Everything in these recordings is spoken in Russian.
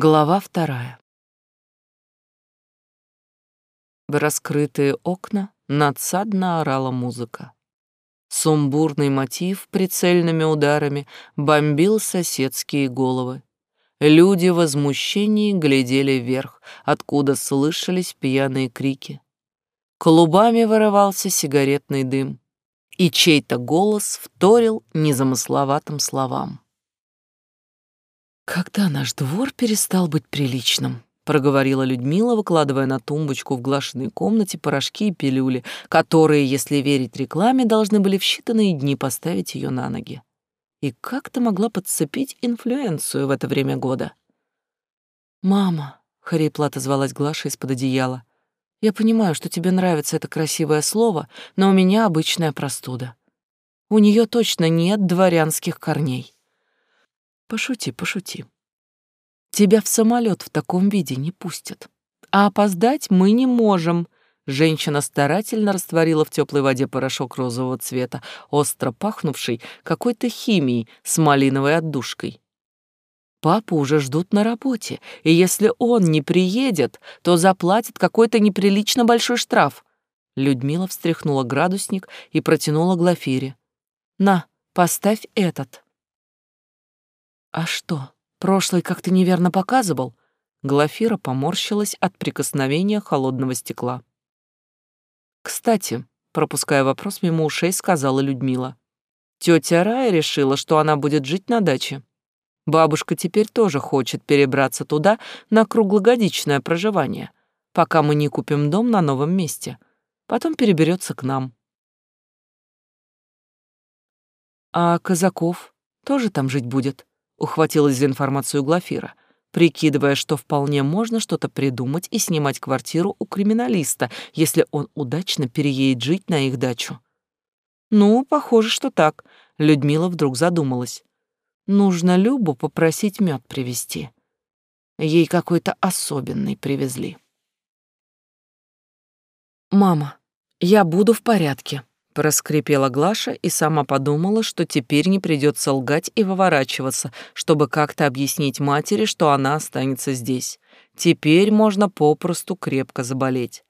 Глава вторая. В раскрытые окна надсадно орала музыка. Сумбурный мотив прицельными ударами бомбил соседские головы. Люди в возмущении глядели вверх, откуда слышались пьяные крики. Клубами вырывался сигаретный дым, и чей-то голос вторил незамысловатым словам. «Когда наш двор перестал быть приличным?» — проговорила Людмила, выкладывая на тумбочку в глашенной комнате порошки и пилюли, которые, если верить рекламе, должны были в считанные дни поставить ее на ноги. И как ты могла подцепить инфлюенцию в это время года? «Мама», — хрипло отозвалась Глаша из-под одеяла, «я понимаю, что тебе нравится это красивое слово, но у меня обычная простуда. У нее точно нет дворянских корней». Пошути, пошути. Тебя в самолет в таком виде не пустят. А опоздать мы не можем. Женщина старательно растворила в теплой воде порошок розового цвета, остро пахнувший какой-то химией с малиновой отдушкой. Папу уже ждут на работе, и если он не приедет, то заплатит какой-то неприлично большой штраф. Людмила встряхнула градусник и протянула Глафире. «На, поставь этот». «А что, прошлый как-то неверно показывал?» Глафира поморщилась от прикосновения холодного стекла. «Кстати», пропуская вопрос мимо ушей, сказала Людмила. «Тетя Рая решила, что она будет жить на даче. Бабушка теперь тоже хочет перебраться туда на круглогодичное проживание, пока мы не купим дом на новом месте. Потом переберется к нам». «А Казаков тоже там жить будет?» Ухватилась за информацию Глафира, прикидывая, что вполне можно что-то придумать и снимать квартиру у криминалиста, если он удачно переедет жить на их дачу. Ну, похоже, что так. Людмила вдруг задумалась. Нужно Любу попросить мед привезти. Ей какой-то особенный привезли. «Мама, я буду в порядке», Проскрипела Глаша и сама подумала, что теперь не придется лгать и выворачиваться, чтобы как-то объяснить матери, что она останется здесь. Теперь можно попросту крепко заболеть.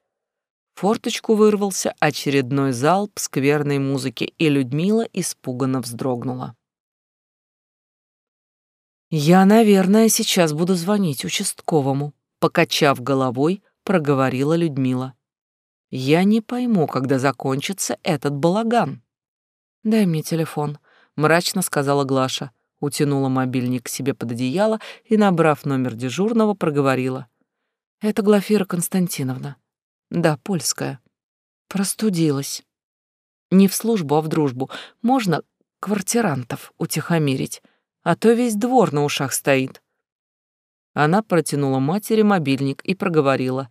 форточку вырвался очередной залп скверной музыки, и Людмила испуганно вздрогнула. «Я, наверное, сейчас буду звонить участковому», — покачав головой, проговорила Людмила. Я не пойму, когда закончится этот балаган. Дай мне телефон, мрачно сказала Глаша, утянула мобильник к себе под одеяло и, набрав номер дежурного, проговорила: "Это Глафира Константиновна. Да, польская. Простудилась. Не в службу, а в дружбу. Можно квартирантов утихомирить, а то весь двор на ушах стоит". Она протянула матери мобильник и проговорила: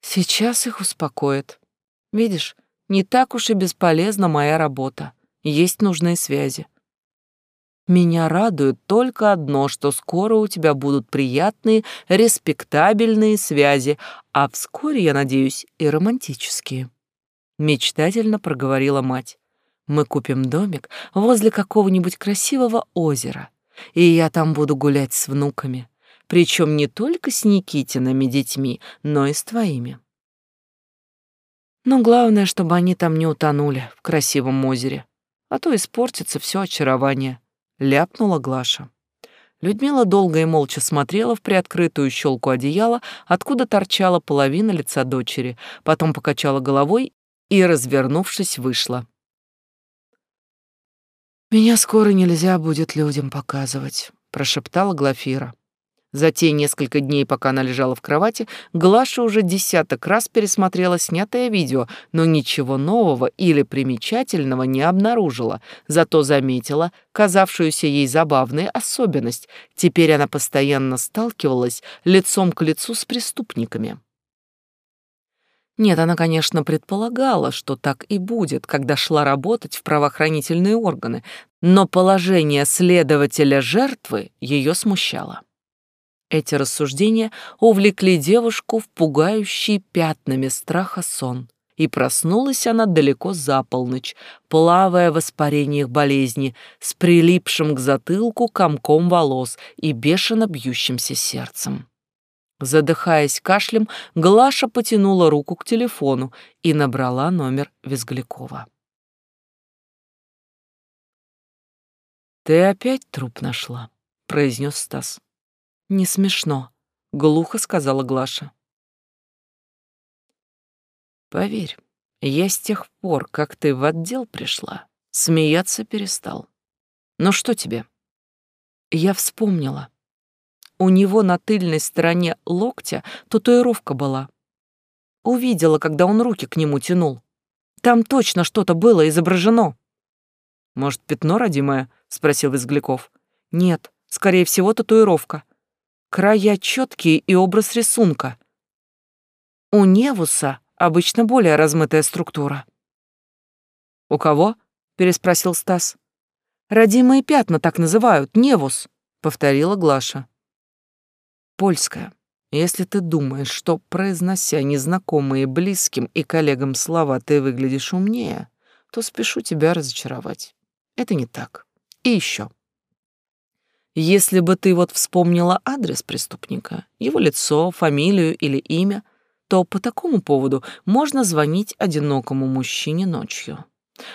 Сейчас их успокоит. Видишь, не так уж и бесполезна моя работа. Есть нужные связи. Меня радует только одно, что скоро у тебя будут приятные, респектабельные связи, а вскоре, я надеюсь, и романтические. Мечтательно проговорила мать. Мы купим домик возле какого-нибудь красивого озера, и я там буду гулять с внуками причем не только с Никитиными детьми, но и с твоими. Но главное, чтобы они там не утонули в красивом озере, а то испортится все очарование, ляпнула Глаша. Людмила долго и молча смотрела в приоткрытую щелку одеяла, откуда торчала половина лица дочери, потом покачала головой и, развернувшись, вышла. «Меня скоро нельзя будет людям показывать», — прошептала Глафира. За те несколько дней, пока она лежала в кровати, Глаша уже десяток раз пересмотрела снятое видео, но ничего нового или примечательного не обнаружила, зато заметила казавшуюся ей забавной особенность. Теперь она постоянно сталкивалась лицом к лицу с преступниками. Нет, она, конечно, предполагала, что так и будет, когда шла работать в правоохранительные органы, но положение следователя жертвы ее смущало. Эти рассуждения увлекли девушку в пугающий пятнами страха сон. И проснулась она далеко за полночь, плавая в испарениях болезни, с прилипшим к затылку комком волос и бешено бьющимся сердцем. Задыхаясь кашлем, Глаша потянула руку к телефону и набрала номер Визглякова. «Ты опять труп нашла», — произнес Стас. «Не смешно», — глухо сказала Глаша. «Поверь, я с тех пор, как ты в отдел пришла, смеяться перестал. Ну что тебе?» Я вспомнила. У него на тыльной стороне локтя татуировка была. Увидела, когда он руки к нему тянул. Там точно что-то было изображено. «Может, пятно родимое?» — спросил Изгляков. «Нет, скорее всего, татуировка. Края четкие и образ рисунка. У Невуса обычно более размытая структура». «У кого?» — переспросил Стас. «Родимые пятна так называют, Невус», — повторила Глаша. «Польская. Если ты думаешь, что, произнося незнакомые близким и коллегам слова, ты выглядишь умнее, то спешу тебя разочаровать. Это не так. И еще. Если бы ты вот вспомнила адрес преступника, его лицо, фамилию или имя, то по такому поводу можно звонить одинокому мужчине ночью.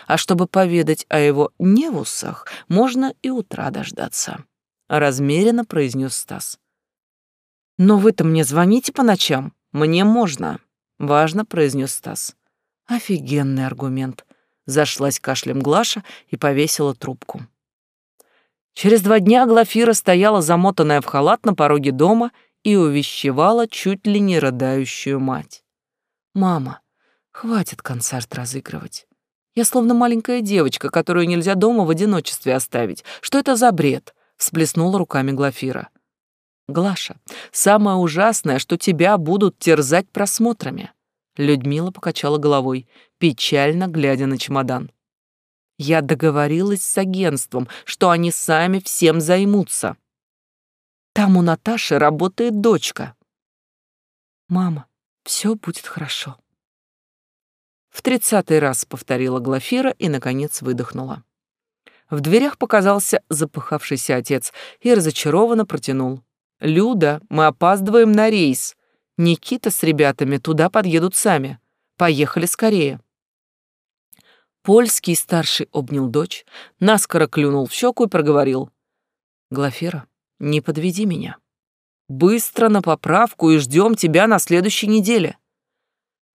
А чтобы поведать о его невусах, можно и утра дождаться. Размеренно произнес Стас. «Но вы-то мне звоните по ночам? Мне можно», — важно произнес Стас. «Офигенный аргумент», — зашлась кашлем Глаша и повесила трубку. Через два дня Глафира стояла замотанная в халат на пороге дома и увещевала чуть ли не рыдающую мать. «Мама, хватит концерт разыгрывать. Я словно маленькая девочка, которую нельзя дома в одиночестве оставить. Что это за бред?» — всплеснула руками Глафира. «Глаша, самое ужасное, что тебя будут терзать просмотрами». Людмила покачала головой, печально глядя на чемодан. Я договорилась с агентством, что они сами всем займутся. Там у Наташи работает дочка. Мама, все будет хорошо. В тридцатый раз повторила Глафира и, наконец, выдохнула. В дверях показался запыхавшийся отец и разочарованно протянул. «Люда, мы опаздываем на рейс. Никита с ребятами туда подъедут сами. Поехали скорее». Польский старший обнял дочь, наскоро клюнул в щеку и проговорил. «Глафира, не подведи меня. Быстро на поправку и ждем тебя на следующей неделе».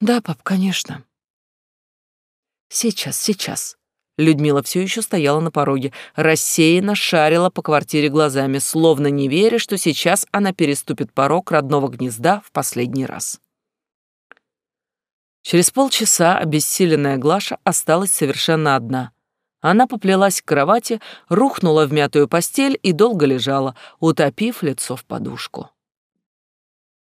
«Да, пап, конечно». «Сейчас, сейчас». Людмила все еще стояла на пороге, рассеянно шарила по квартире глазами, словно не веря, что сейчас она переступит порог родного гнезда в последний раз. Через полчаса обессиленная Глаша осталась совершенно одна. Она поплелась к кровати, рухнула в мятую постель и долго лежала, утопив лицо в подушку.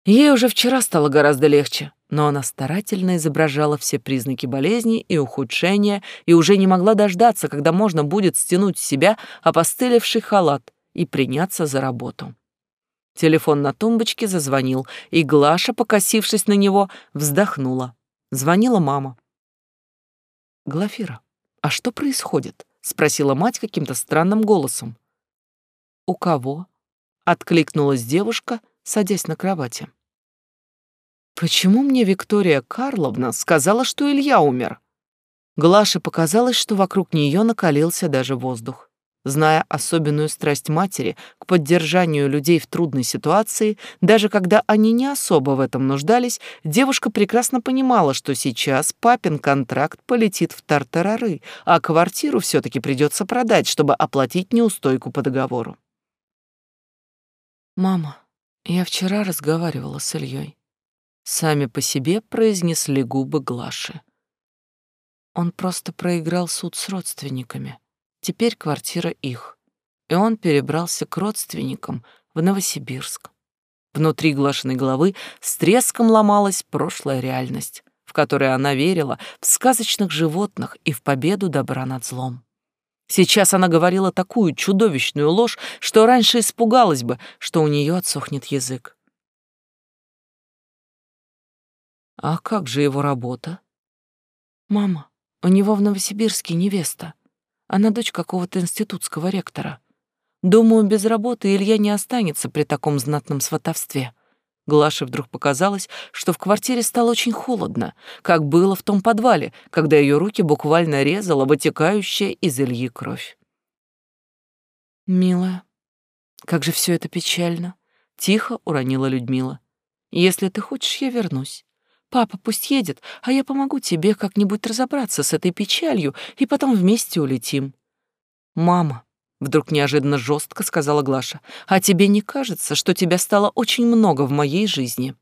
Ей уже вчера стало гораздо легче, но она старательно изображала все признаки болезни и ухудшения и уже не могла дождаться, когда можно будет стянуть с себя опостылевший халат и приняться за работу. Телефон на тумбочке зазвонил, и Глаша, покосившись на него, вздохнула. Звонила мама. «Глафира, а что происходит?» — спросила мать каким-то странным голосом. «У кого?» — откликнулась девушка, садясь на кровати. «Почему мне Виктория Карловна сказала, что Илья умер?» Глаше показалось, что вокруг нее накалился даже воздух. Зная особенную страсть матери к поддержанию людей в трудной ситуации, даже когда они не особо в этом нуждались, девушка прекрасно понимала, что сейчас папин контракт полетит в тартарары, а квартиру все-таки придется продать, чтобы оплатить неустойку по договору. «Мама, я вчера разговаривала с Ильей. Сами по себе произнесли губы Глаши. Он просто проиграл суд с родственниками. Теперь квартира их. И он перебрался к родственникам в Новосибирск. Внутри Глашиной головы с треском ломалась прошлая реальность, в которой она верила в сказочных животных и в победу добра над злом. Сейчас она говорила такую чудовищную ложь, что раньше испугалась бы, что у нее отсохнет язык. «А как же его работа?» «Мама, у него в Новосибирске невеста. Она дочь какого-то институтского ректора. Думаю, без работы Илья не останется при таком знатном сватовстве. Глаше вдруг показалось, что в квартире стало очень холодно, как было в том подвале, когда ее руки буквально резала вытекающая из Ильи кровь. «Милая, как же все это печально!» — тихо уронила Людмила. «Если ты хочешь, я вернусь. Папа пусть едет, а я помогу тебе как-нибудь разобраться с этой печалью, и потом вместе улетим». «Мама», — вдруг неожиданно жестко сказала Глаша, «а тебе не кажется, что тебя стало очень много в моей жизни?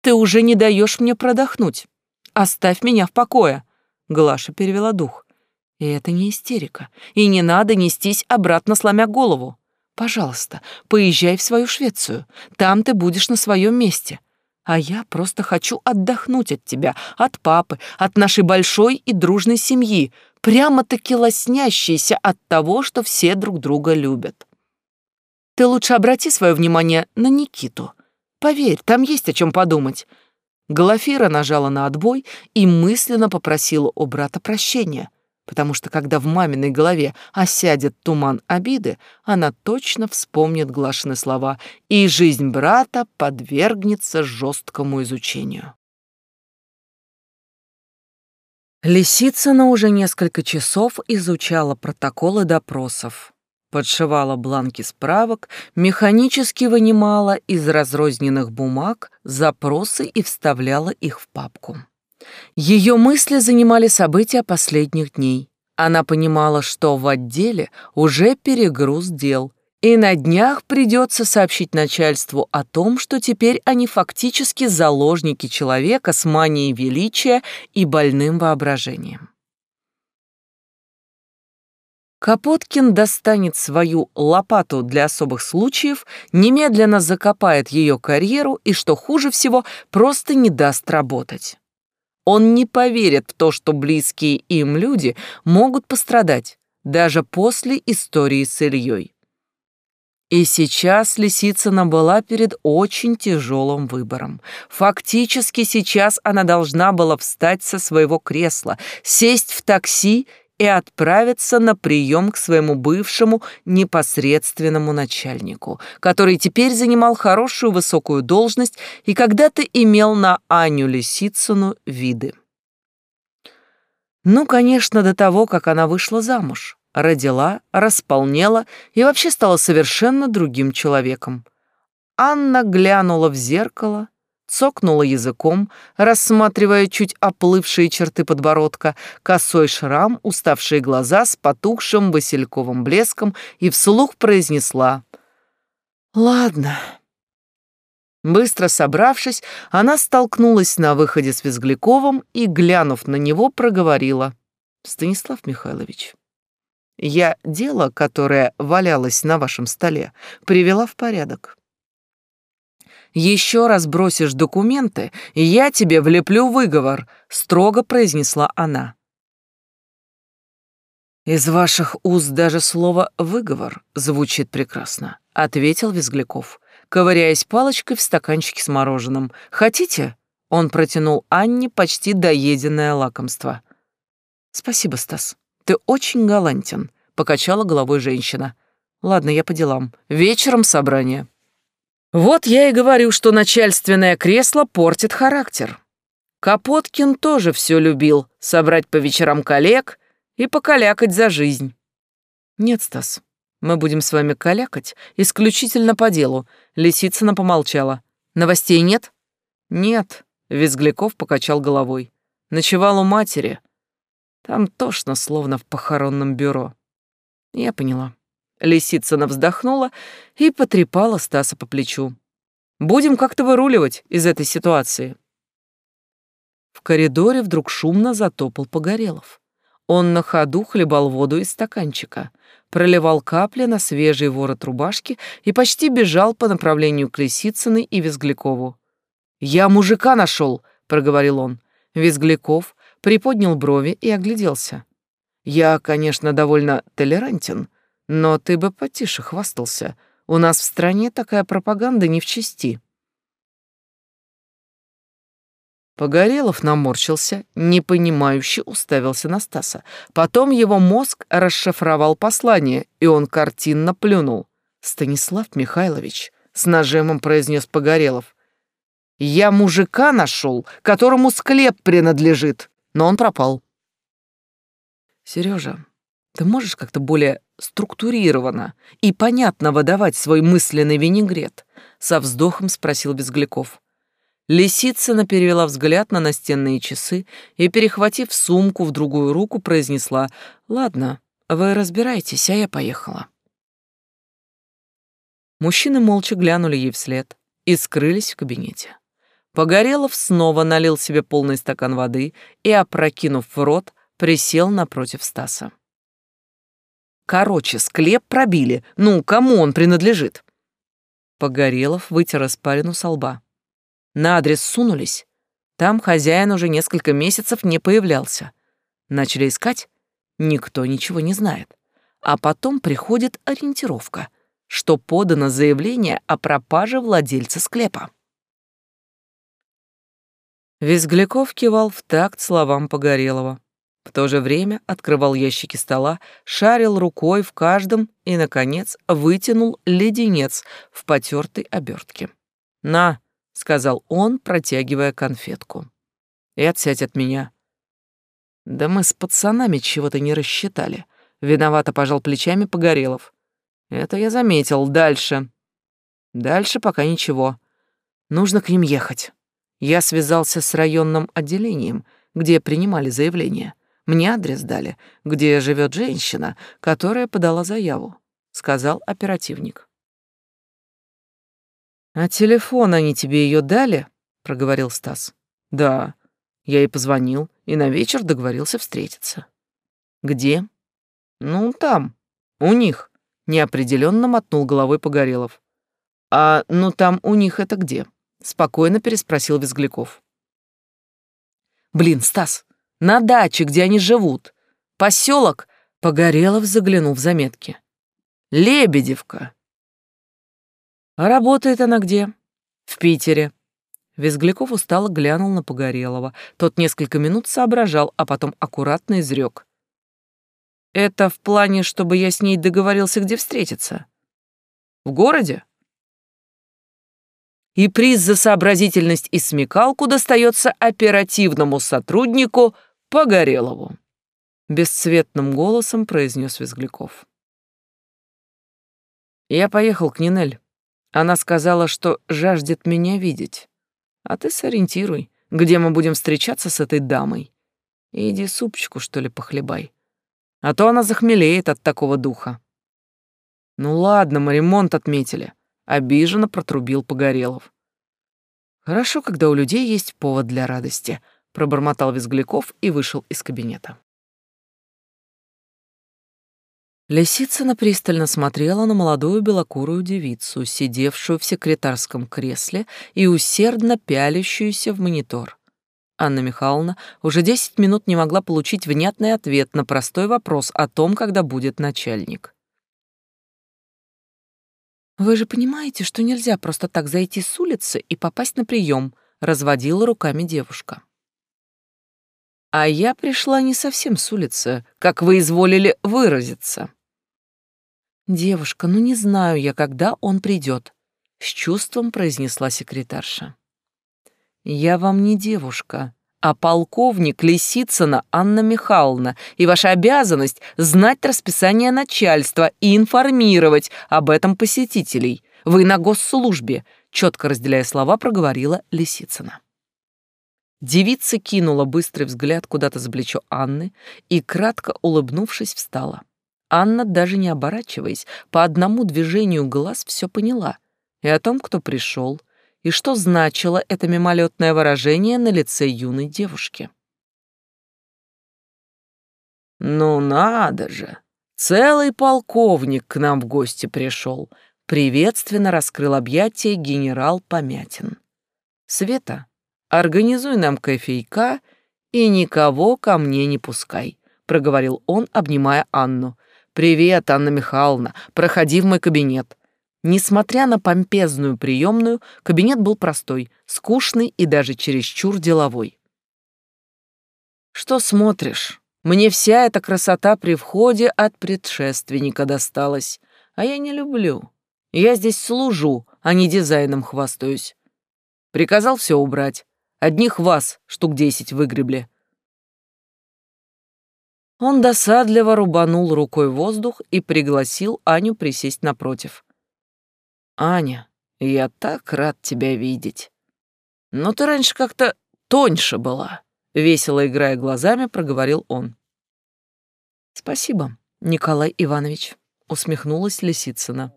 Ты уже не даешь мне продохнуть. Оставь меня в покое». Глаша перевела дух. И это не истерика. И не надо нестись обратно, сломя голову. Пожалуйста, поезжай в свою Швецию. Там ты будешь на своем месте. А я просто хочу отдохнуть от тебя, от папы, от нашей большой и дружной семьи, прямо-таки лоснящейся от того, что все друг друга любят. Ты лучше обрати свое внимание на Никиту. Поверь, там есть о чем подумать. Глафира нажала на отбой и мысленно попросила у брата прощения — потому что когда в маминой голове осядет туман обиды, она точно вспомнит Глашины слова, и жизнь брата подвергнется жесткому изучению. Лисицына уже несколько часов изучала протоколы допросов, подшивала бланки справок, механически вынимала из разрозненных бумаг запросы и вставляла их в папку. Ее мысли занимали события последних дней. Она понимала, что в отделе уже перегруз дел, и на днях придется сообщить начальству о том, что теперь они фактически заложники человека с манией величия и больным воображением. Капоткин достанет свою лопату для особых случаев, немедленно закопает ее карьеру и, что хуже всего, просто не даст работать. Он не поверит в то, что близкие им люди могут пострадать, даже после истории с Ильей. И сейчас Лисицына была перед очень тяжелым выбором. Фактически сейчас она должна была встать со своего кресла, сесть в такси и отправиться на прием к своему бывшему непосредственному начальнику, который теперь занимал хорошую высокую должность и когда-то имел на Аню Лисицыну виды. Ну, конечно, до того, как она вышла замуж, родила, располнела и вообще стала совершенно другим человеком. Анна глянула в зеркало, цокнула языком, рассматривая чуть оплывшие черты подбородка, косой шрам, уставшие глаза с потухшим васильковым блеском и вслух произнесла «Ладно». Быстро собравшись, она столкнулась на выходе с Визгляковым и, глянув на него, проговорила. «Станислав Михайлович, я дело, которое валялось на вашем столе, привела в порядок. «Еще раз бросишь документы, и я тебе влеплю выговор», — строго произнесла она. «Из ваших уст даже слово «выговор» звучит прекрасно», — ответил Визгляков, ковыряясь палочкой в стаканчике с мороженым. «Хотите?» — он протянул Анне почти доеденное лакомство. «Спасибо, Стас. Ты очень галантен», — покачала головой женщина. «Ладно, я по делам. Вечером собрание». Вот я и говорю, что начальственное кресло портит характер. Капоткин тоже все любил, собрать по вечерам коллег и покалякать за жизнь. Нет, Стас, мы будем с вами калякать исключительно по делу. Лисицына помолчала. Новостей нет? Нет, Визгляков покачал головой. Ночевал у матери. Там тошно, словно в похоронном бюро. Я поняла. Лисицына вздохнула и потрепала Стаса по плечу. «Будем как-то выруливать из этой ситуации». В коридоре вдруг шумно затопал Погорелов. Он на ходу хлебал воду из стаканчика, проливал капли на свежий ворот рубашки и почти бежал по направлению к Лисицыной и Визглякову. «Я мужика нашел», — проговорил он. Визгляков приподнял брови и огляделся. «Я, конечно, довольно толерантен, но ты бы потише хвастался. У нас в стране такая пропаганда не в чести. Погорелов наморщился, непонимающе уставился на Стаса. Потом его мозг расшифровал послание, и он картинно плюнул. «Станислав Михайлович», — с нажимом произнес Погорелов, Я мужика нашел, которому склеп принадлежит, но он пропал. Сережа, ты можешь как-то более структурированно и понятно выдавать свой мысленный винегрет? Со вздохом спросил Безгляков. Лисицына перевела взгляд на настенные часы и, перехватив сумку в другую руку, произнесла «Ладно, вы разбирайтесь, а я поехала». Мужчины молча глянули ей вслед и скрылись в кабинете. Погорелов снова налил себе полный стакан воды и, опрокинув в рот, присел напротив Стаса. «Короче, склеп пробили. Ну, кому он принадлежит?» Погорелов вытер испарину со лба. На адрес сунулись. Там хозяин уже несколько месяцев не появлялся. Начали искать. Никто ничего не знает. А потом приходит ориентировка — что подано заявление о пропаже владельца склепа. Визгляков кивал в такт словам Погорелова. В то же время открывал ящики стола, шарил рукой в каждом и, наконец, вытянул леденец в потертой обертке. «На», — сказал он, протягивая конфетку. «И отсядь от меня». «Да мы с пацанами чего-то не рассчитали», — виновато пожал плечами Погорелов. Это я заметил. Дальше. Дальше пока ничего. Нужно к ним ехать. Я связался с районным отделением, где принимали заявление. Мне адрес дали, где живет женщина, которая подала заяву, сказал оперативник. А телефон они тебе ее дали? проговорил Стас. Да. Я ей позвонил и на вечер договорился встретиться. Где? Ну, там, у них. Неопределенно мотнул головой Погорелов. «А ну там у них это где?» — спокойно переспросил Визгляков. «Блин, Стас, на даче, где они живут. Поселок...» — Погорелов заглянул в заметки. «Лебедевка». «А работает она где?» «В Питере». Визгляков устало глянул на Погорелова. Тот несколько минут соображал, а потом аккуратно изрек. Это в плане, чтобы я с ней договорился, где встретиться? В городе? И приз за сообразительность и смекалку достается оперативному сотруднику Погорелову. Бесцветным голосом произнес Визгляков. Я поехал к Нинель. Она сказала, что жаждет меня видеть. А ты сориентируй, где мы будем встречаться с этой дамой. иди супчику, что ли, похлебай а то она захмелеет от такого духа. Ну ладно, мы ремонт отметили, обиженно протрубил Погорелов. Хорошо, когда у людей есть повод для радости, пробормотал Визгляков и вышел из кабинета. Лисицына пристально смотрела на молодую белокурую девицу, сидевшую в секретарском кресле и усердно пялящуюся в монитор. Анна Михайловна уже десять минут не могла получить внятный ответ на простой вопрос о том, когда будет начальник. «Вы же понимаете, что нельзя просто так зайти с улицы и попасть на прием», — разводила руками девушка. «А я пришла не совсем с улицы, как вы изволили выразиться». «Девушка, ну не знаю я, когда он придет», — с чувством произнесла секретарша. «Я вам не девушка, а полковник Лисицына Анна Михайловна, и ваша обязанность — знать расписание начальства и информировать об этом посетителей. Вы на госслужбе», — четко разделяя слова, проговорила Лисицына. Девица кинула быстрый взгляд куда-то за плечо Анны и, кратко улыбнувшись, встала. Анна, даже не оборачиваясь, по одному движению глаз все поняла. И о том, кто пришел, и что значило это мимолетное выражение на лице юной девушки. «Ну надо же! Целый полковник к нам в гости пришел!» Приветственно раскрыл объятия генерал Помятин. «Света, организуй нам кофейка и никого ко мне не пускай», — проговорил он, обнимая Анну. «Привет, Анна Михайловна, проходи в мой кабинет. Несмотря на помпезную приемную, кабинет был простой, скучный и даже чересчур деловой. «Что смотришь? Мне вся эта красота при входе от предшественника досталась, а я не люблю. Я здесь служу, а не дизайном хвастаюсь. Приказал все убрать. Одних вас штук десять выгребли. Он досадливо рубанул рукой воздух и пригласил Аню присесть напротив. «Аня, я так рад тебя видеть. Но ты раньше как-то тоньше была», — весело играя глазами, проговорил он. «Спасибо, Николай Иванович», — усмехнулась Лисицына.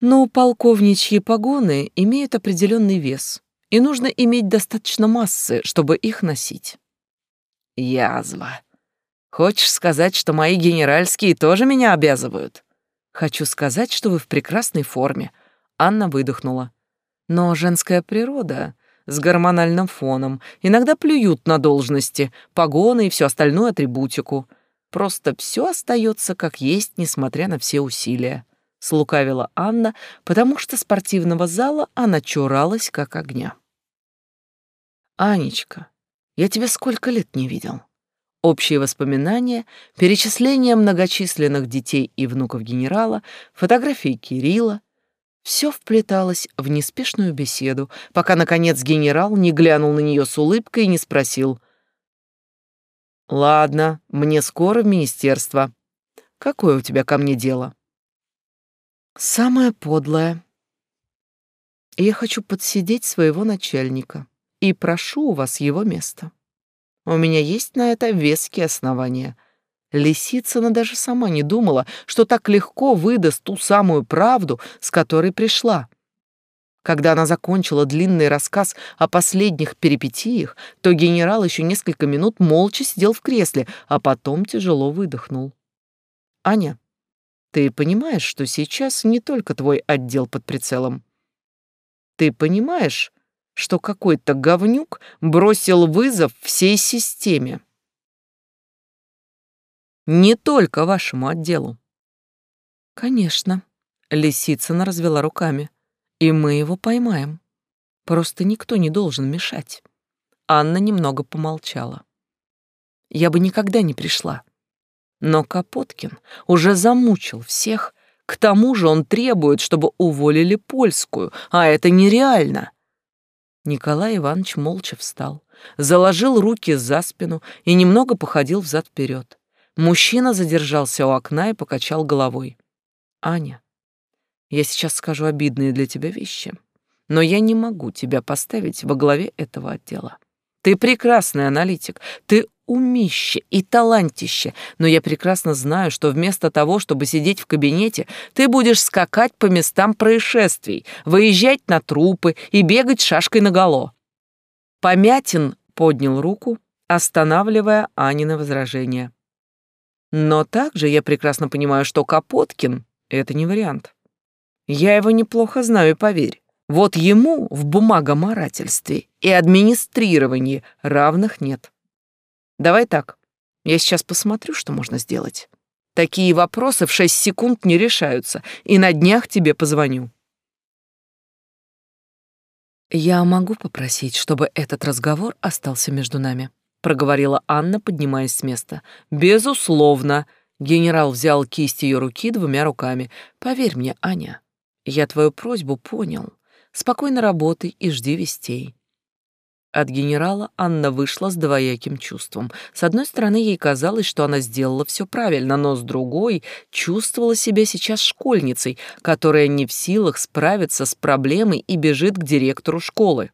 «Но полковничьи погоны имеют определенный вес, и нужно иметь достаточно массы, чтобы их носить». «Язва. Хочешь сказать, что мои генеральские тоже меня обязывают?» «Хочу сказать, что вы в прекрасной форме», — Анна выдохнула. «Но женская природа с гормональным фоном иногда плюют на должности, погоны и всю остальную атрибутику. Просто все остается как есть, несмотря на все усилия», — слукавила Анна, потому что спортивного зала она чуралась как огня. «Анечка, я тебя сколько лет не видел?» Общие воспоминания, перечисление многочисленных детей и внуков генерала, фотографии Кирилла — все вплеталось в неспешную беседу, пока, наконец, генерал не глянул на нее с улыбкой и не спросил. «Ладно, мне скоро в министерство. Какое у тебя ко мне дело?» «Самое подлое. Я хочу подсидеть своего начальника и прошу у вас его место». У меня есть на это веские основания. Лисицына даже сама не думала, что так легко выдаст ту самую правду, с которой пришла. Когда она закончила длинный рассказ о последних перипетиях, то генерал еще несколько минут молча сидел в кресле, а потом тяжело выдохнул. «Аня, ты понимаешь, что сейчас не только твой отдел под прицелом? Ты понимаешь, что какой-то говнюк бросил вызов всей системе. Не только вашему отделу. Конечно, Лисицына развела руками. И мы его поймаем. Просто никто не должен мешать. Анна немного помолчала. Я бы никогда не пришла. Но Капоткин уже замучил всех, к тому же он требует, чтобы уволили польскую, а это нереально. Николай Иванович молча встал, заложил руки за спину и немного походил взад-вперед. Мужчина задержался у окна и покачал головой. «Аня, я сейчас скажу обидные для тебя вещи, но я не могу тебя поставить во главе этого отдела. Ты прекрасный аналитик, ты умище и талантище, но я прекрасно знаю, что вместо того, чтобы сидеть в кабинете, ты будешь скакать по местам происшествий, выезжать на трупы и бегать шашкой наголо. Помятин поднял руку, останавливая Анины возражение. Но также я прекрасно понимаю, что Капоткин — это не вариант. Я его неплохо знаю, поверь. Вот ему в бумагоморательстве и администрировании равных нет. Давай так. Я сейчас посмотрю, что можно сделать. Такие вопросы в шесть секунд не решаются, и на днях тебе позвоню. Я могу попросить, чтобы этот разговор остался между нами, проговорила Анна, поднимаясь с места. Безусловно. Генерал взял кисть ее руки двумя руками. Поверь мне, Аня, я твою просьбу понял. Спокойно работай и жди вестей. От генерала Анна вышла с двояким чувством. С одной стороны, ей казалось, что она сделала все правильно, но с другой чувствовала себя сейчас школьницей, которая не в силах справиться с проблемой и бежит к директору школы.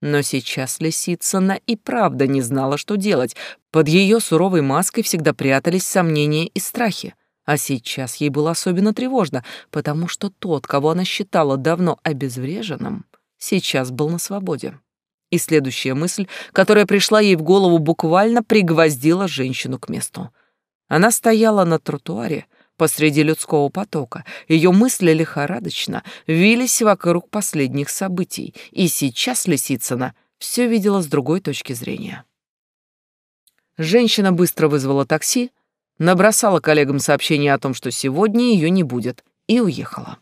Но сейчас Лисицына и правда не знала, что делать. Под ее суровой маской всегда прятались сомнения и страхи. А сейчас ей было особенно тревожно, потому что тот, кого она считала давно обезвреженным, сейчас был на свободе. И следующая мысль, которая пришла ей в голову, буквально пригвоздила женщину к месту. Она стояла на тротуаре посреди людского потока. Ее мысли лихорадочно вились вокруг последних событий, и сейчас Лисицына все видела с другой точки зрения. Женщина быстро вызвала такси, набросала коллегам сообщение о том, что сегодня ее не будет, и уехала.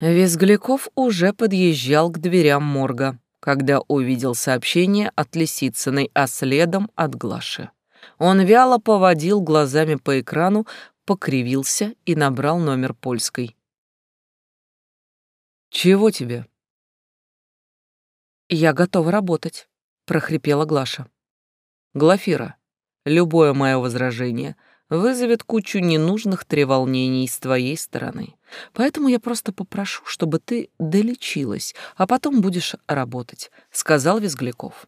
Визгляков уже подъезжал к дверям морга, когда увидел сообщение от Лисицыной, а следом от Глаши. Он вяло поводил глазами по экрану, покривился и набрал номер польской. Чего тебе? Я готова работать, прохрипела Глаша. Глафира, любое мое возражение вызовет кучу ненужных треволнений с твоей стороны. Поэтому я просто попрошу, чтобы ты долечилась, а потом будешь работать, сказал Визгляков.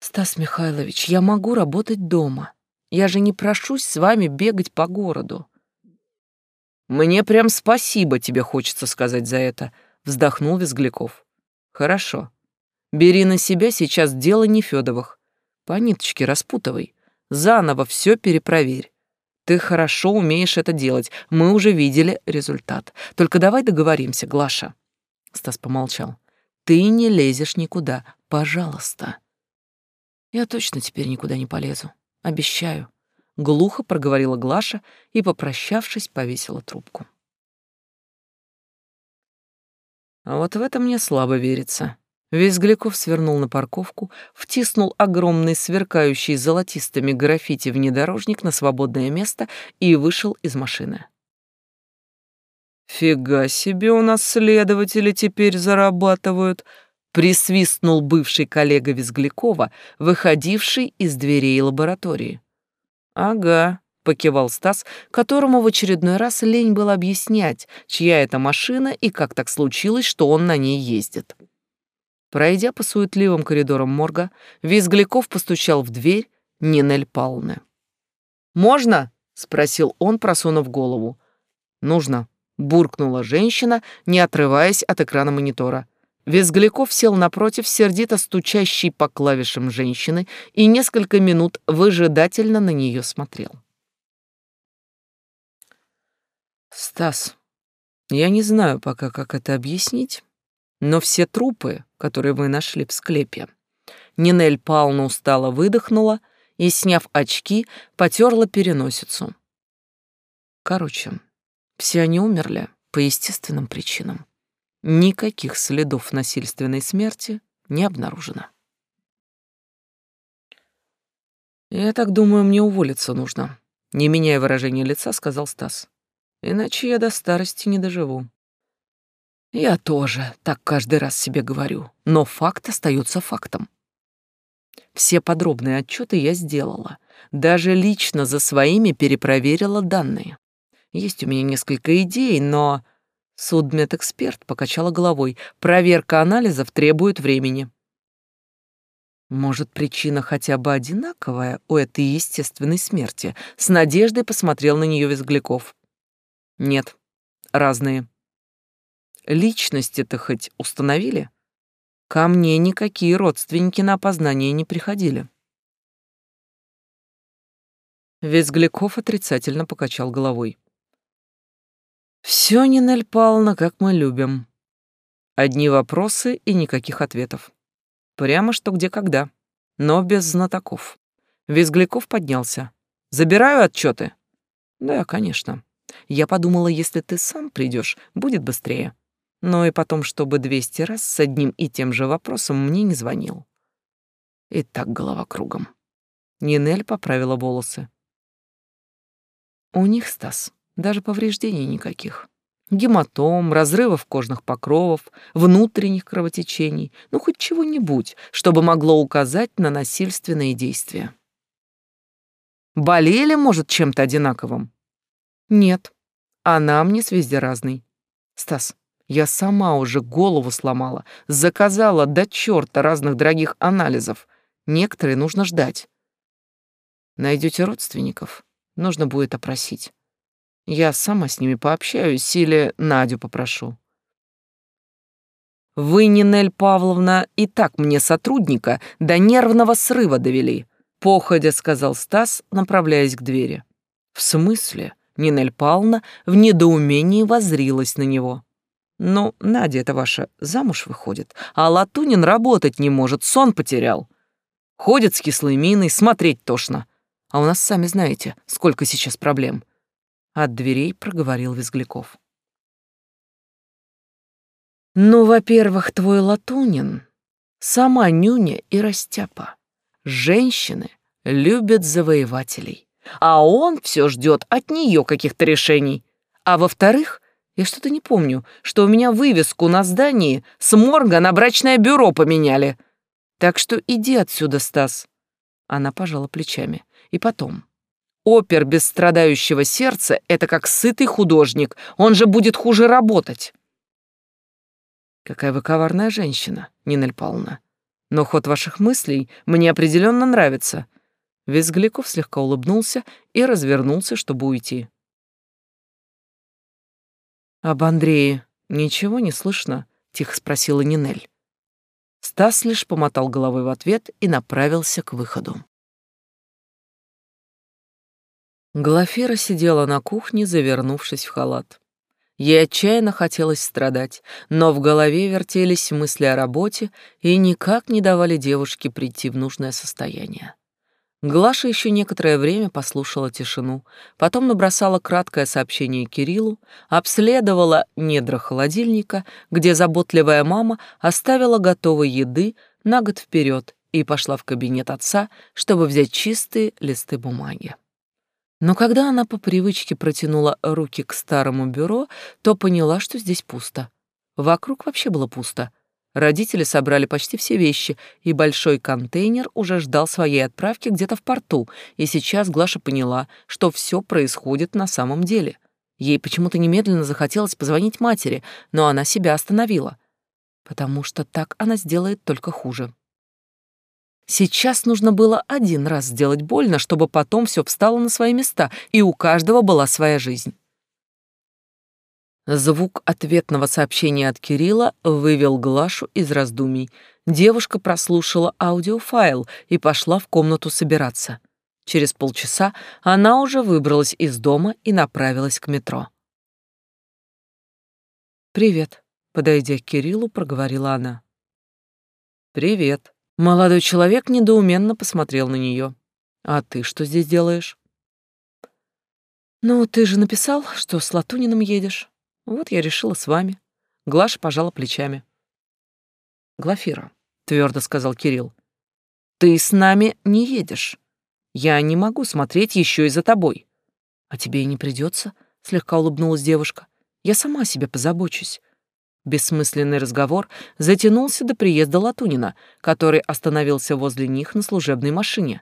Стас Михайлович, я могу работать дома. Я же не прошусь с вами бегать по городу. Мне прям спасибо тебе хочется сказать за это, вздохнул Визгляков. Хорошо. Бери на себя сейчас дело Нефёдовых. По ниточке распутывай. Заново все перепроверь. Ты хорошо умеешь это делать. Мы уже видели результат. Только давай договоримся, Глаша. Стас помолчал. Ты не лезешь никуда, пожалуйста. Я точно теперь никуда не полезу. Обещаю. Глухо проговорила Глаша и, попрощавшись, повесила трубку. А вот в это мне слабо верится. Визгляков свернул на парковку, втиснул огромный сверкающий золотистыми граффити внедорожник на свободное место и вышел из машины. «Фига себе у нас следователи теперь зарабатывают!» присвистнул бывший коллега Визглякова, выходивший из дверей лаборатории. «Ага», — покивал Стас, которому в очередной раз лень было объяснять, чья это машина и как так случилось, что он на ней ездит. Пройдя по суетливым коридорам морга, Визгляков постучал в дверь Нинель Павловны. «Можно?» — спросил он, просунув голову. «Нужно», — буркнула женщина, не отрываясь от экрана монитора. Визгляков сел напротив сердито стучащей по клавишам женщины и несколько минут выжидательно на нее смотрел. «Стас, я не знаю пока, как это объяснить, но все трупы, которые вы нашли в склепе...» Нинель Павловна устало выдохнула и, сняв очки, потерла переносицу. Короче, все они умерли по естественным причинам. Никаких следов насильственной смерти не обнаружено. «Я так думаю, мне уволиться нужно», — не меняя выражения лица, сказал Стас. «Иначе я до старости не доживу». «Я тоже так каждый раз себе говорю, но факт остается фактом. Все подробные отчеты я сделала, даже лично за своими перепроверила данные. Есть у меня несколько идей, но Судмедэксперт покачала головой. Проверка анализов требует времени. Может, причина хотя бы одинаковая у этой естественной смерти? С надеждой посмотрел на нее Визгляков. Нет, разные. Личности-то хоть установили? Ко мне никакие родственники на опознание не приходили. Визгляков отрицательно покачал головой. Все, Нинель Павловна, как мы любим. Одни вопросы и никаких ответов. Прямо что где когда, но без знатоков. Визгляков поднялся. «Забираю отчеты?» «Да, конечно. Я подумала, если ты сам придешь, будет быстрее. Но и потом, чтобы двести раз с одним и тем же вопросом мне не звонил». И так голова кругом. Нинель поправила волосы. «У них, Стас, даже повреждений никаких. Гематом, разрывов кожных покровов, внутренних кровотечений, ну хоть чего-нибудь, чтобы могло указать на насильственные действия. Болели, может, чем-то одинаковым? Нет, анамнез везде разный. Стас, я сама уже голову сломала, заказала до черта разных дорогих анализов. Некоторые нужно ждать. Найдете родственников, нужно будет опросить. Я сама с ними пообщаюсь или Надю попрошу. Вы, Нинель Павловна, и так мне сотрудника до нервного срыва довели, походя сказал Стас, направляясь к двери. В смысле? Нинель Павловна в недоумении возрилась на него. «Ну, Надя это ваша замуж выходит, а Латунин работать не может, сон потерял. Ходит с кислой миной, смотреть тошно. А у нас, сами знаете, сколько сейчас проблем. От дверей проговорил Визгляков. «Ну, во-первых, твой Латунин, сама нюня и растяпа. Женщины любят завоевателей, а он все ждет от нее каких-то решений. А во-вторых, Я что-то не помню, что у меня вывеску на здании с морга на брачное бюро поменяли. Так что иди отсюда, Стас. Она пожала плечами. И потом. Опер без страдающего сердца — это как сытый художник. Он же будет хуже работать. Какая вы коварная женщина, Нина Павловна. Но ход ваших мыслей мне определенно нравится. Визгликов слегка улыбнулся и развернулся, чтобы уйти. «Об Андрее ничего не слышно?» — тихо спросила Нинель. Стас лишь помотал головой в ответ и направился к выходу. Глафира сидела на кухне, завернувшись в халат. Ей отчаянно хотелось страдать, но в голове вертелись мысли о работе и никак не давали девушке прийти в нужное состояние. Глаша еще некоторое время послушала тишину, потом набросала краткое сообщение Кириллу, обследовала недра холодильника, где заботливая мама оставила готовой еды на год вперед и пошла в кабинет отца, чтобы взять чистые листы бумаги. Но когда она по привычке протянула руки к старому бюро, то поняла, что здесь пусто. Вокруг вообще было пусто. Родители собрали почти все вещи, и большой контейнер уже ждал своей отправки где-то в порту, и сейчас Глаша поняла, что все происходит на самом деле. Ей почему-то немедленно захотелось позвонить матери, но она себя остановила, потому что так она сделает только хуже. Сейчас нужно было один раз сделать больно, чтобы потом все встало на свои места, и у каждого была своя жизнь. Звук ответного сообщения от Кирилла вывел Глашу из раздумий. Девушка прослушала аудиофайл и пошла в комнату собираться. Через полчаса она уже выбралась из дома и направилась к метро. «Привет», — подойдя к Кириллу, проговорила она. «Привет». Молодой человек недоуменно посмотрел на нее. «А ты что здесь делаешь?» «Ну, ты же написал, что с Латуниным едешь». Вот я решила с вами. Глаша пожала плечами. Глафира, твердо сказал Кирилл, ты с нами не едешь. Я не могу смотреть еще и за тобой. А тебе и не придется, слегка улыбнулась девушка. Я сама себе позабочусь. Бессмысленный разговор затянулся до приезда Латунина, который остановился возле них на служебной машине.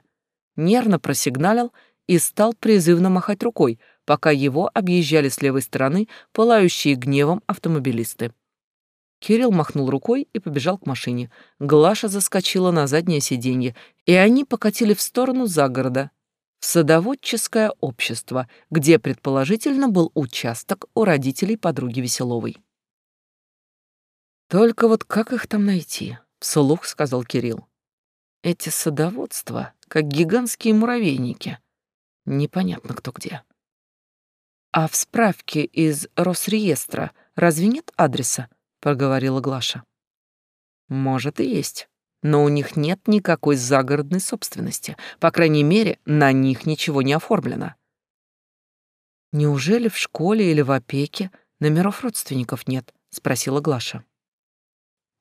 Нервно просигналил и стал призывно махать рукой, пока его объезжали с левой стороны пылающие гневом автомобилисты. Кирилл махнул рукой и побежал к машине. Глаша заскочила на заднее сиденье, и они покатили в сторону загорода, в садоводческое общество, где, предположительно, был участок у родителей подруги Веселовой. «Только вот как их там найти?» — вслух сказал Кирилл. «Эти садоводства, как гигантские муравейники. Непонятно, кто где». «А в справке из Росреестра разве нет адреса?» — проговорила Глаша. «Может, и есть, но у них нет никакой загородной собственности. По крайней мере, на них ничего не оформлено». «Неужели в школе или в опеке номеров родственников нет?» — спросила Глаша.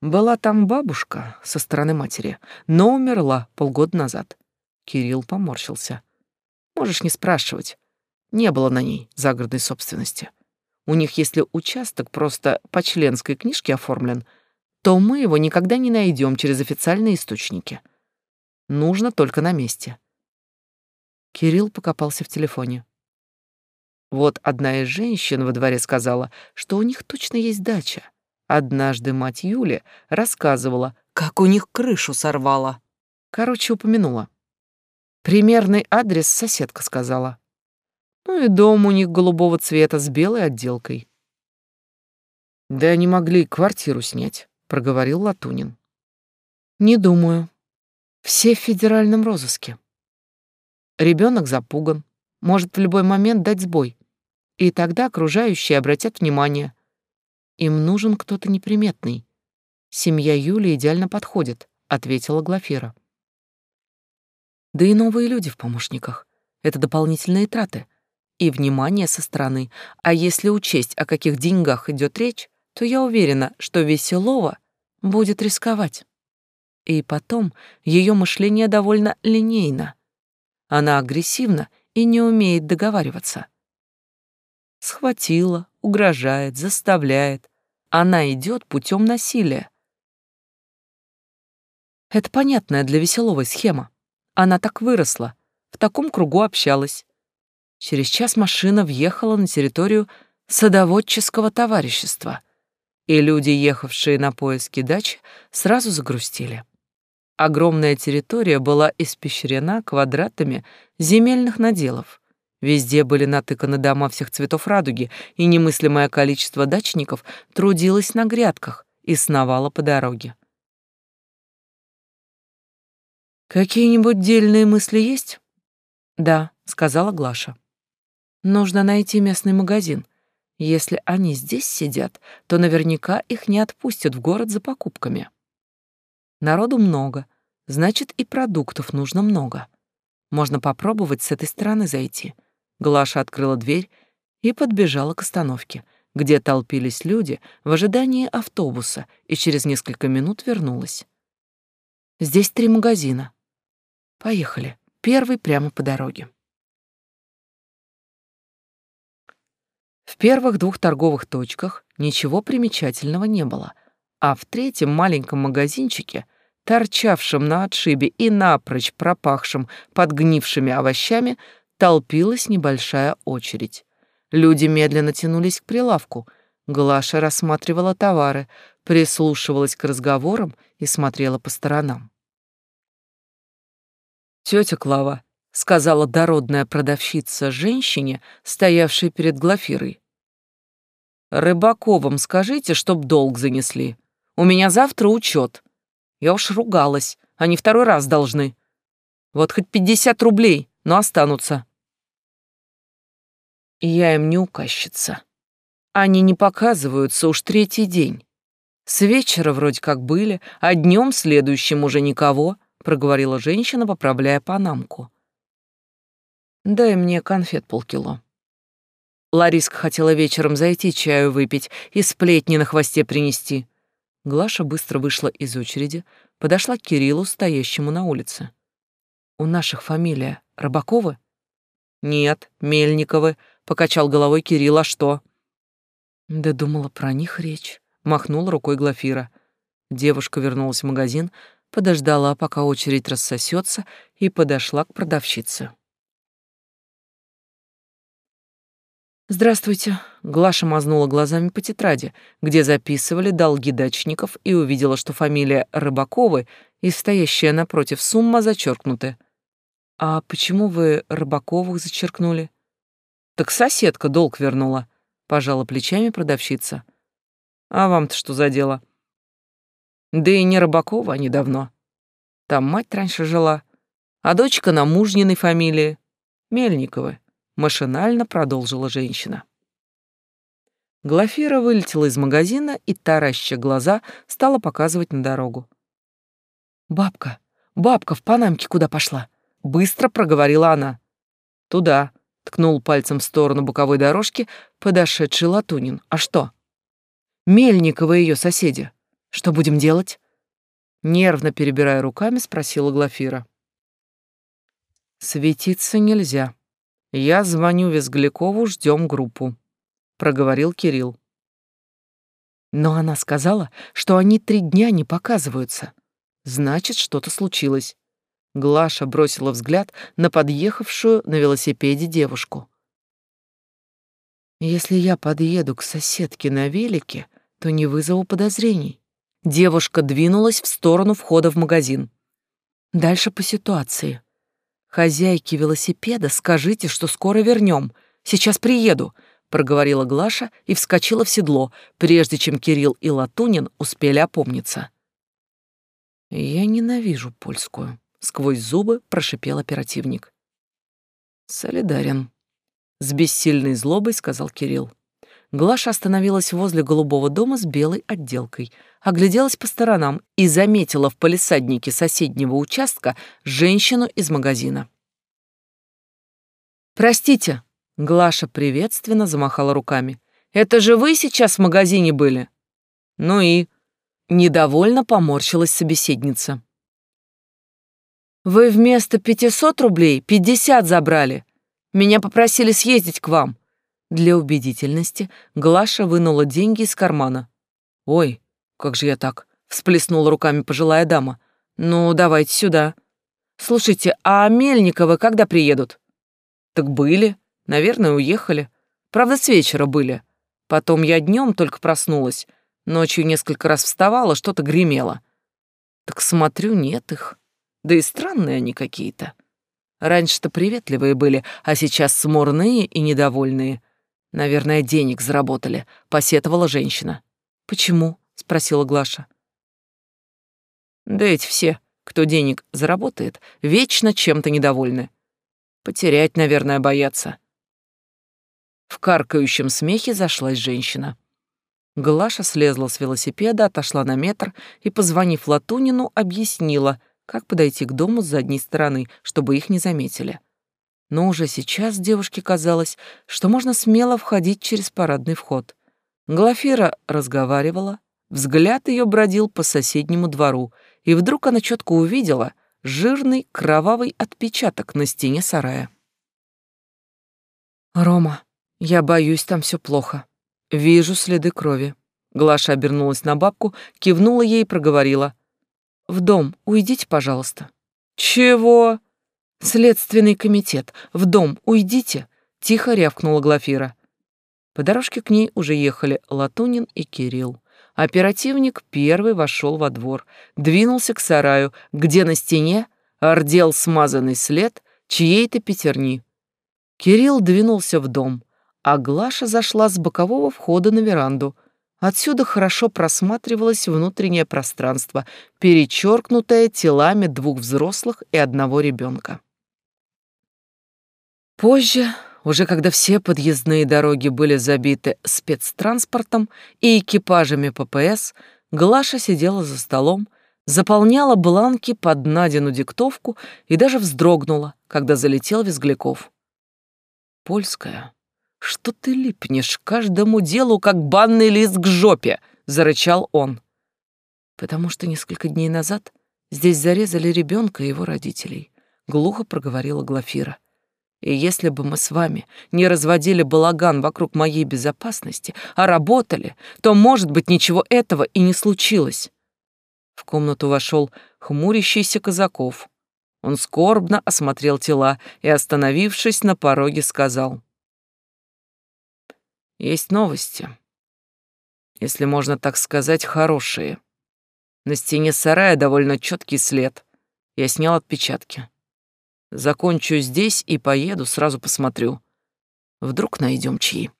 «Была там бабушка со стороны матери, но умерла полгода назад». Кирилл поморщился. «Можешь не спрашивать. Не было на ней загородной собственности. У них, если участок просто по членской книжке оформлен, то мы его никогда не найдем через официальные источники. Нужно только на месте. Кирилл покопался в телефоне. Вот одна из женщин во дворе сказала, что у них точно есть дача. Однажды мать Юли рассказывала, как у них крышу сорвала. Короче, упомянула. Примерный адрес соседка сказала. Ну и дом у них голубого цвета с белой отделкой. Да они могли квартиру снять, проговорил Латунин. Не думаю. Все в федеральном розыске. Ребенок запуган, может в любой момент дать сбой. И тогда окружающие обратят внимание. Им нужен кто-то неприметный. Семья Юли идеально подходит, ответила Глафира. Да и новые люди в помощниках. Это дополнительные траты и внимание со стороны. А если учесть, о каких деньгах идет речь, то я уверена, что Веселова будет рисковать. И потом, ее мышление довольно линейно. Она агрессивна и не умеет договариваться. Схватила, угрожает, заставляет. Она идет путем насилия. Это понятная для Веселовой схема. Она так выросла, в таком кругу общалась. Через час машина въехала на территорию садоводческого товарищества, и люди, ехавшие на поиски дач, сразу загрустили. Огромная территория была испещрена квадратами земельных наделов. Везде были натыканы дома всех цветов радуги, и немыслимое количество дачников трудилось на грядках и сновало по дороге. «Какие-нибудь дельные мысли есть?» «Да», — сказала Глаша. «Нужно найти местный магазин. Если они здесь сидят, то наверняка их не отпустят в город за покупками». Народу много, значит, и продуктов нужно много. Можно попробовать с этой стороны зайти. Глаша открыла дверь и подбежала к остановке, где толпились люди в ожидании автобуса, и через несколько минут вернулась. Здесь три магазина. Поехали. Первый прямо по дороге. В первых двух торговых точках ничего примечательного не было — а в третьем маленьком магазинчике, торчавшем на отшибе и напрочь пропахшем подгнившими овощами, толпилась небольшая очередь. Люди медленно тянулись к прилавку. Глаша рассматривала товары, прислушивалась к разговорам и смотрела по сторонам. «Тетя Клава», — сказала дородная продавщица женщине, стоявшей перед Глафирой. «Рыбаковым скажите, чтоб долг занесли. У меня завтра учет. Я уж ругалась, они второй раз должны. Вот хоть пятьдесят рублей, но останутся. Я им не указчица. Они не показываются уж третий день. С вечера вроде как были, а днем следующим уже никого, проговорила женщина, поправляя панамку. Дай мне конфет полкило. Лариска хотела вечером зайти чаю выпить и сплетни на хвосте принести. Глаша быстро вышла из очереди, подошла к Кириллу, стоящему на улице. «У наших фамилия Рыбаковы?» «Нет, Мельниковы», — покачал головой Кирилл, «а что?» «Да думала, про них речь», — махнула рукой Глафира. Девушка вернулась в магазин, подождала, пока очередь рассосется, и подошла к продавщице. «Здравствуйте». Глаша мазнула глазами по тетради, где записывали долги дачников, и увидела, что фамилия Рыбаковой и стоящая напротив сумма зачеркнуты. «А почему вы Рыбаковых зачеркнули?» «Так соседка долг вернула», — пожала плечами продавщица. «А вам-то что за дело?» «Да и не Рыбакова они давно. Там мать раньше жила, а дочка на мужниной фамилии, Мельниковой машинально продолжила женщина. Глафира вылетела из магазина и, тараща глаза, стала показывать на дорогу. «Бабка, бабка в Панамке куда пошла?» — быстро проговорила она. «Туда», — ткнул пальцем в сторону боковой дорожки подошедший Латунин. «А что?» «Мельникова ее соседи. Что будем делать?» Нервно перебирая руками, спросила Глафира. «Светиться нельзя», «Я звоню Визглякову, ждем группу», — проговорил Кирилл. Но она сказала, что они три дня не показываются. Значит, что-то случилось. Глаша бросила взгляд на подъехавшую на велосипеде девушку. «Если я подъеду к соседке на велике, то не вызову подозрений». Девушка двинулась в сторону входа в магазин. Дальше по ситуации. «Хозяйке велосипеда скажите, что скоро вернем. Сейчас приеду», — проговорила Глаша и вскочила в седло, прежде чем Кирилл и Латунин успели опомниться. «Я ненавижу польскую», — сквозь зубы прошипел оперативник. «Солидарен», — с бессильной злобой сказал Кирилл. Глаша остановилась возле голубого дома с белой отделкой, огляделась по сторонам и заметила в палисаднике соседнего участка женщину из магазина. «Простите», — Глаша приветственно замахала руками. «Это же вы сейчас в магазине были?» «Ну и...» — недовольно поморщилась собеседница. «Вы вместо пятисот рублей пятьдесят забрали. Меня попросили съездить к вам. Для убедительности Глаша вынула деньги из кармана. «Ой, как же я так?» — всплеснула руками пожилая дама. «Ну, давайте сюда. Слушайте, а Мельниковы когда приедут?» «Так были. Наверное, уехали. Правда, с вечера были. Потом я днем только проснулась. Ночью несколько раз вставала, что-то гремело. Так смотрю, нет их. Да и странные они какие-то. Раньше-то приветливые были, а сейчас смурные и недовольные. Наверное, денег заработали, посетовала женщина. Почему? Спросила Глаша. Да эти все, кто денег заработает, вечно чем-то недовольны. Потерять, наверное, боятся. В каркающем смехе зашлась женщина. Глаша слезла с велосипеда, отошла на метр и, позвонив Латунину, объяснила, как подойти к дому с задней стороны, чтобы их не заметили. Но уже сейчас девушке казалось, что можно смело входить через парадный вход. Глафира разговаривала, взгляд ее бродил по соседнему двору, и вдруг она четко увидела жирный кровавый отпечаток на стене сарая. «Рома, я боюсь, там все плохо», Вижу следы крови. Глаша обернулась на бабку, кивнула ей и проговорила. В дом уйдите, пожалуйста. Чего? Следственный комитет. В дом уйдите, тихо рявкнула Глафира. По дорожке к ней уже ехали Латунин и Кирилл. Оперативник первый вошел во двор, двинулся к сараю, где на стене ордел смазанный след чьей-то пятерни. Кирилл двинулся в дом а Глаша зашла с бокового входа на веранду. Отсюда хорошо просматривалось внутреннее пространство, перечеркнутое телами двух взрослых и одного ребенка. Позже, уже когда все подъездные дороги были забиты спецтранспортом и экипажами ППС, Глаша сидела за столом, заполняла бланки под Надину диктовку и даже вздрогнула, когда залетел Визгляков. «Польская», «Что ты липнешь каждому делу, как банный лист к жопе?» — зарычал он. «Потому что несколько дней назад здесь зарезали ребенка и его родителей», — глухо проговорила Глафира. «И если бы мы с вами не разводили балаган вокруг моей безопасности, а работали, то, может быть, ничего этого и не случилось». В комнату вошел хмурящийся Казаков. Он скорбно осмотрел тела и, остановившись на пороге, сказал — есть новости. Если можно так сказать, хорошие. На стене сарая довольно четкий след. Я снял отпечатки. Закончу здесь и поеду, сразу посмотрю. Вдруг найдем чьи.